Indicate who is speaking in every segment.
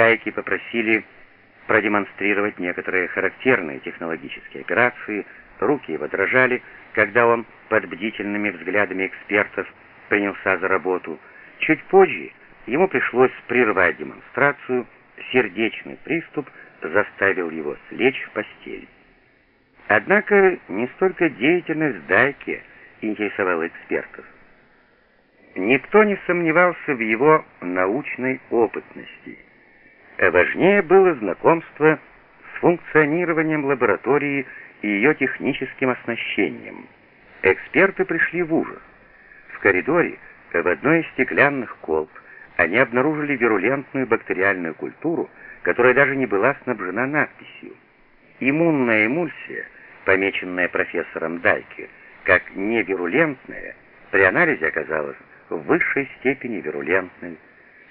Speaker 1: Дайки попросили продемонстрировать некоторые характерные технологические операции, руки его дрожали, когда он под бдительными взглядами экспертов принялся за работу. Чуть позже ему пришлось прервать демонстрацию, сердечный приступ заставил его слечь в постель. Однако не столько деятельность Дайки интересовала экспертов. Никто не сомневался в его научной опытности. Важнее было знакомство с функционированием лаборатории и ее техническим оснащением. Эксперты пришли в ужас. В коридоре, в одной из стеклянных колб, они обнаружили вирулентную бактериальную культуру, которая даже не была снабжена надписью. Иммунная эмульсия, помеченная профессором Дайке, как невирулентная, при анализе оказалась в высшей степени вирулентной.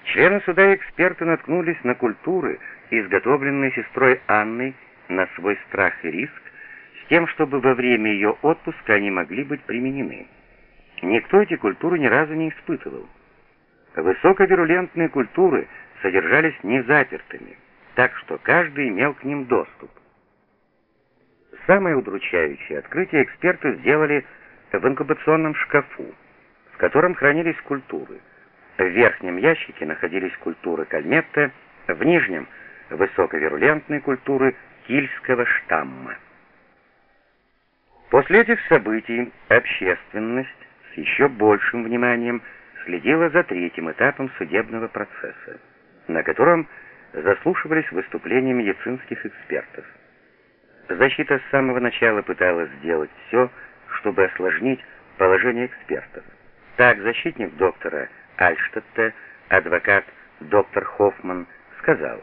Speaker 1: Члены суда и эксперты наткнулись на культуры, изготовленные сестрой Анной на свой страх и риск, с тем, чтобы во время ее отпуска они могли быть применены. Никто эти культуры ни разу не испытывал. Высоковирулентные культуры содержались не запертыми, так что каждый имел к ним доступ. Самое удручающее открытие эксперты сделали в инкубационном шкафу, в котором хранились культуры. В верхнем ящике находились культуры кальметта, в нижнем — высоковирулентные культуры кильского штамма. После этих событий общественность с еще большим вниманием следила за третьим этапом судебного процесса, на котором заслушивались выступления медицинских экспертов. Защита с самого начала пыталась сделать все, чтобы осложнить положение экспертов. Так защитник доктора Альштадта, адвокат доктор Хоффман, сказал,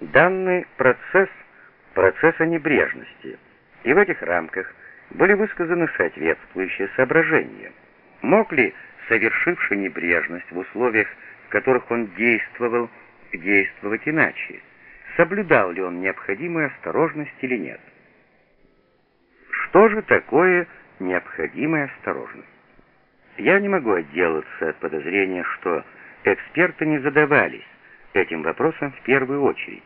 Speaker 1: «Данный процесс — процесс о небрежности, и в этих рамках были высказаны соответствующие соображения. Мог ли совершивший небрежность в условиях, в которых он действовал, действовать иначе? Соблюдал ли он необходимую осторожность или нет? Что же такое необходимая осторожность? Я не могу отделаться от подозрения, что эксперты не задавались этим вопросом в первую очередь.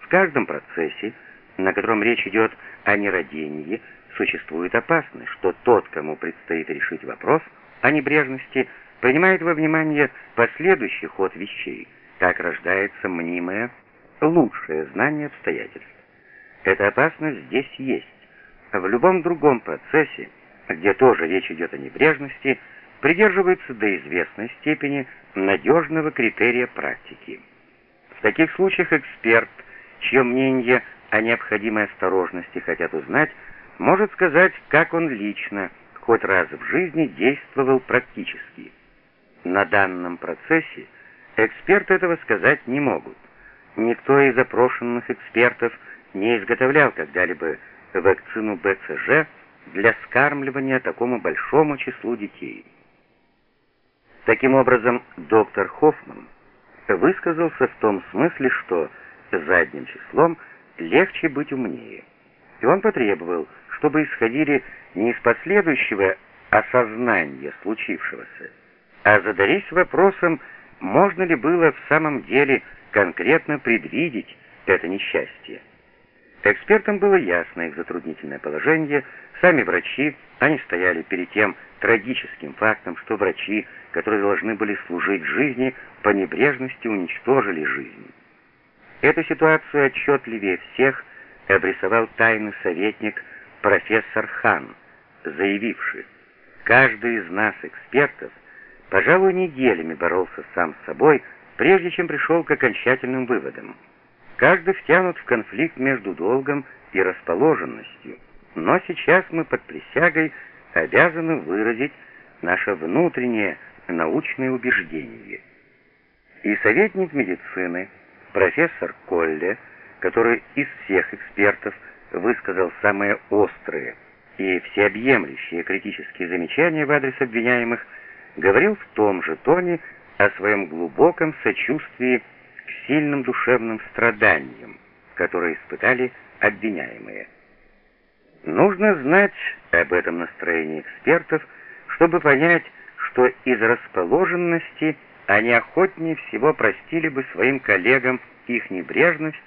Speaker 1: В каждом процессе, на котором речь идет о нерадении, существует опасность, что тот, кому предстоит решить вопрос о небрежности, принимает во внимание последующий ход вещей. Так рождается мнимое, лучшее знание обстоятельств. Эта опасность здесь есть. В любом другом процессе, где тоже речь идет о небрежности, придерживается до известной степени надежного критерия практики. В таких случаях эксперт, чье мнение о необходимой осторожности хотят узнать, может сказать, как он лично, хоть раз в жизни действовал практически. На данном процессе эксперты этого сказать не могут. Никто из запрошенных экспертов не изготовлял когда-либо вакцину БЦЖ для скармливания такому большому числу детей. Таким образом, доктор Хоффман высказался в том смысле, что задним числом легче быть умнее. И он потребовал, чтобы исходили не из последующего осознания случившегося, а задались вопросом, можно ли было в самом деле конкретно предвидеть это несчастье. Экспертам было ясно их затруднительное положение, сами врачи, они стояли перед тем трагическим фактом, что врачи, которые должны были служить жизни, по небрежности уничтожили жизнь. Эту ситуацию отчетливее всех обрисовал тайный советник профессор Хан, заявивший, «Каждый из нас, экспертов, пожалуй, неделями боролся сам с собой, прежде чем пришел к окончательным выводам». Каждый втянут в конфликт между долгом и расположенностью, но сейчас мы под присягой обязаны выразить наше внутреннее научное убеждение. И советник медицины, профессор Колле, который из всех экспертов высказал самые острые и всеобъемлющие критические замечания в адрес обвиняемых, говорил в том же тоне о своем глубоком сочувствии сильным душевным страданиям, которые испытали обвиняемые. Нужно знать об этом настроении экспертов, чтобы понять, что из расположенности они охотнее всего простили бы своим коллегам их небрежность